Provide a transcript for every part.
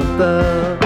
above.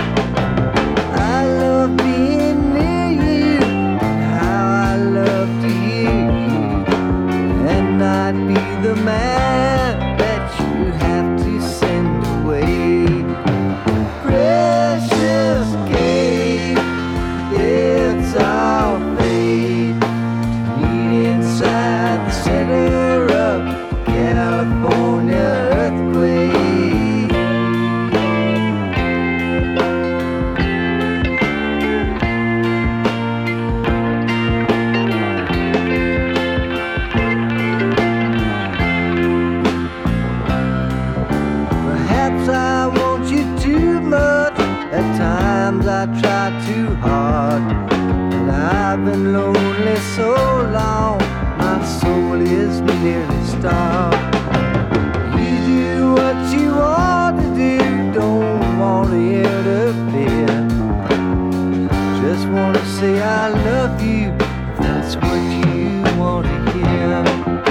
too hard. And I've been lonely so long, my soul is nearly starved. You do what you want to do, don't want to interfere. Just want to say I love you, that's what you want to hear.